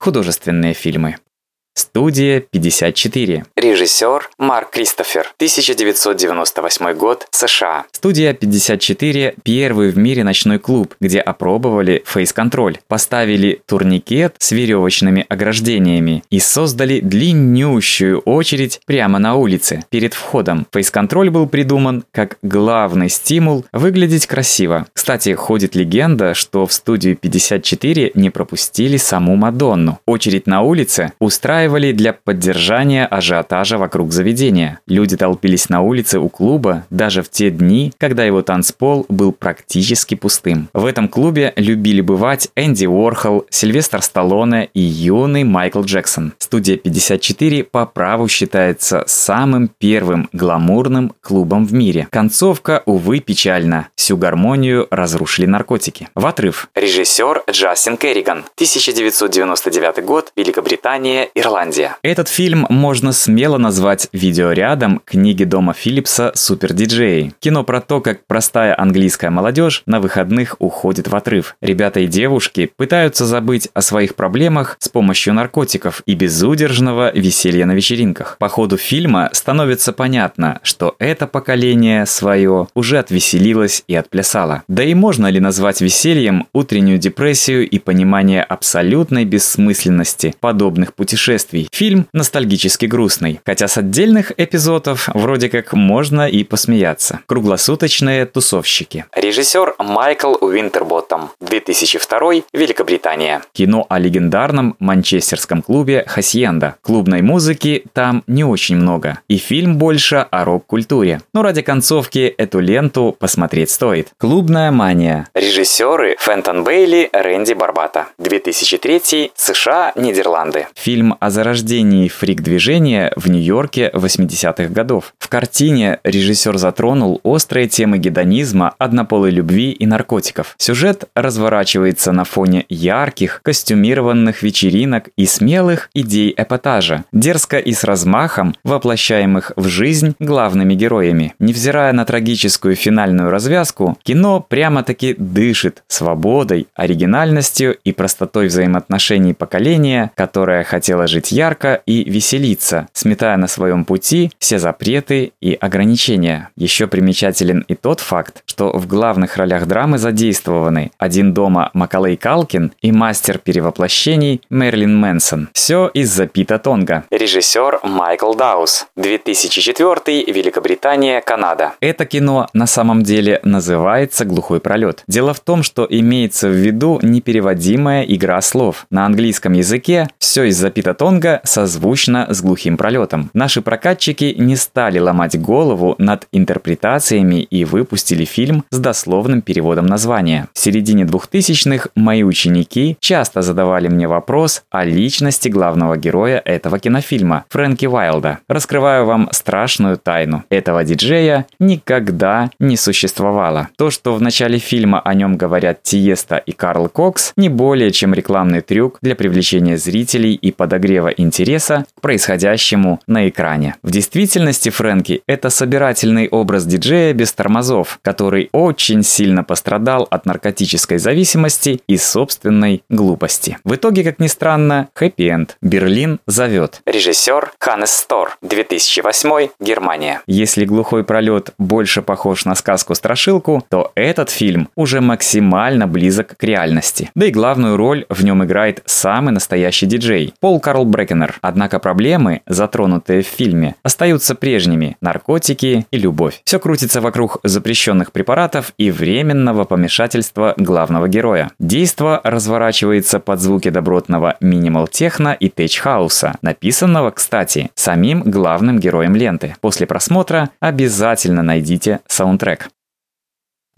художественные фильмы. Студия 54. Режиссер Марк Кристофер. 1998 год. США. Студия 54 – первый в мире ночной клуб, где опробовали фейс-контроль, поставили турникет с веревочными ограждениями и создали длиннющую очередь прямо на улице, перед входом. Фейс-контроль был придуман как главный стимул выглядеть красиво. Кстати, ходит легенда, что в студию 54 не пропустили саму Мадонну. Очередь на улице устраивали устраивали для поддержания ажиотажа вокруг заведения. Люди толпились на улице у клуба даже в те дни, когда его танцпол был практически пустым. В этом клубе любили бывать Энди Уорхол, Сильвестр Сталлоне и юный Майкл Джексон. Студия 54 по праву считается самым первым гламурным клубом в мире. Концовка, увы, печальна. Всю гармонию разрушили наркотики. В отрыв. Режиссер Джастин Керриган. 1999 год. Великобритания, Ирландия. Ирландия. Этот фильм можно смело назвать видеорядом книги Дома Филлипса «Супердиджеи». Кино про то, как простая английская молодежь на выходных уходит в отрыв. Ребята и девушки пытаются забыть о своих проблемах с помощью наркотиков и безудержного веселья на вечеринках. По ходу фильма становится понятно, что это поколение свое уже отвеселилось и отплясало. Да и можно ли назвать весельем утреннюю депрессию и понимание абсолютной бессмысленности подобных путешествий путешествий. Фильм ностальгически грустный, хотя с отдельных эпизодов вроде как можно и посмеяться. Круглосуточные тусовщики. Режиссер Майкл Уинтерботтом. 2002 Великобритания. Кино о легендарном манчестерском клубе Хасьенда. Клубной музыки там не очень много. И фильм больше о рок-культуре. Но ради концовки эту ленту посмотреть стоит. Клубная мания. Режиссеры Фентон Бейли, Рэнди Барбата. 2003 США, Нидерланды. Фильм о зарождении фрик-движения в Нью-Йорке 80-х годов. В картине режиссер затронул острые темы гедонизма, однополой любви и наркотиков. Сюжет разворачивается на фоне ярких, костюмированных вечеринок и смелых идей эпатажа, дерзко и с размахом воплощаемых в жизнь главными героями. Невзирая на трагическую финальную развязку, кино прямо-таки дышит свободой, оригинальностью и простотой взаимоотношений поколения, которое хотело жить жить ярко и веселиться, сметая на своем пути все запреты и ограничения. Еще примечателен и тот факт, что в главных ролях драмы задействованы один дома Макалей Калкин и мастер перевоплощений Мерлин Мэнсон. Все из-за Пита Тонга. Режиссер Майкл Даус. 2004 Великобритания, Канада. Это кино на самом деле называется «Глухой пролет». Дело в том, что имеется в виду непереводимая игра слов. На английском языке все из-за Пита Тонга Конго созвучно с глухим пролетом. Наши прокатчики не стали ломать голову над интерпретациями и выпустили фильм с дословным переводом названия. В середине 2000-х мои ученики часто задавали мне вопрос о личности главного героя этого кинофильма, Фрэнки Уайлда. Раскрываю вам страшную тайну. Этого диджея никогда не существовало. То, что в начале фильма о нем говорят Тиеста и Карл Кокс, не более чем рекламный трюк для привлечения зрителей и подогрева подогрева интереса к происходящему на экране. В действительности Фрэнки – это собирательный образ диджея без тормозов, который очень сильно пострадал от наркотической зависимости и собственной глупости. В итоге, как ни странно, хэппи-энд. Берлин зовет. Режиссер Ханнес Стор, 2008, Германия. Если глухой пролет больше похож на сказку-страшилку, то этот фильм уже максимально близок к реальности. Да и главную роль в нем играет самый настоящий диджей – Пол Карл Брекенер. Однако проблемы, затронутые в фильме, остаются прежними – наркотики и любовь. Все крутится вокруг запрещенных препаратов и временного помешательства главного героя. Действо разворачивается под звуки добротного минимал-техно и тек-хауса, написанного, кстати, самим главным героем ленты. После просмотра обязательно найдите саундтрек.